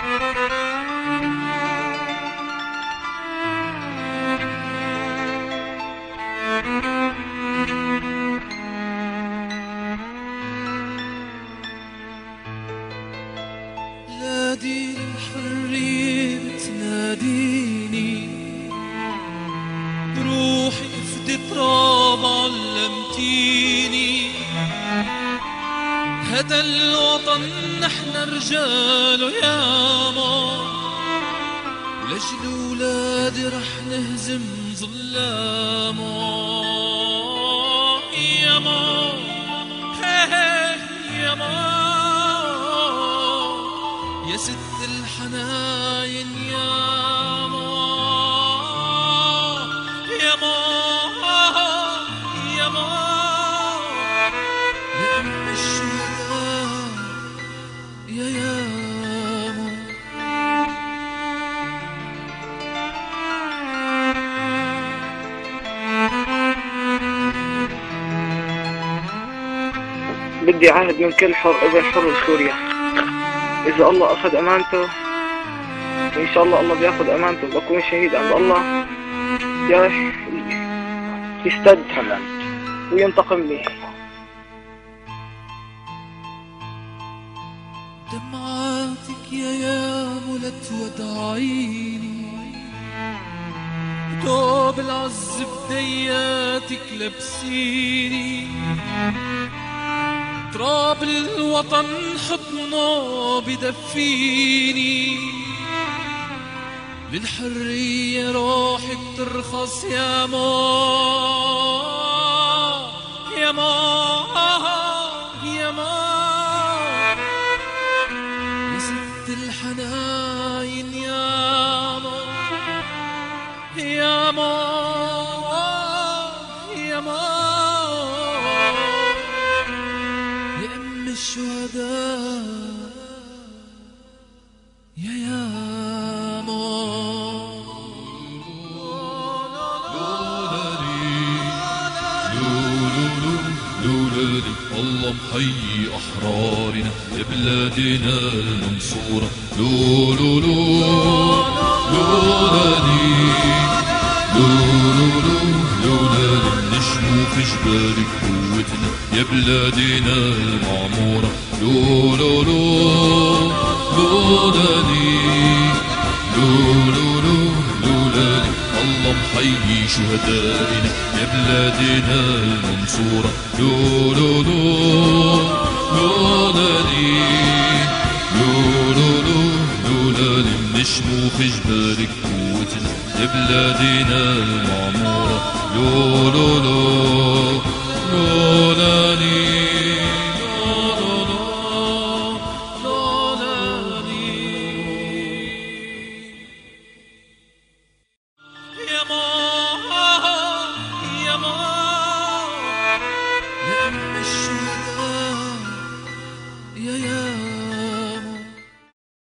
بلادي الحرية بتناديني بروحي افدي تراب علمتيني. هذا الوطن نحن رجاله ياما ولجل ولادي رح نهزم ظلامه ياما هي هي ياما يا ست الحناين يا يا بدي عهد من كل حر ابن حر بسوريا إذا الله أخذ أمانته إن شاء الله الله بياخذ أمانته. بكون شهيد عند الله. يا يستد وينتقم لي. يا يا ملت وداعيني توب العز بدياتك لبسيني تراب الوطن حضنه بدفيني للحرية روحك ترخص يا ما يا ما. لولادي الله محيي أحرارنا يا بلادنا المنصورة. لولولو لولادي لولولو لولادي نشمو في جبالك قوتنا يا بلادنا المعمورة. لولولو لولادي لولولو لولادي اللهم حي شهدائنا يا بلادنا المنصورة لو لو لو لولاني لو لو لو لولاني من شموخ جبالك قوتنا يا بلادنا المعمورة لو لو لو لولاني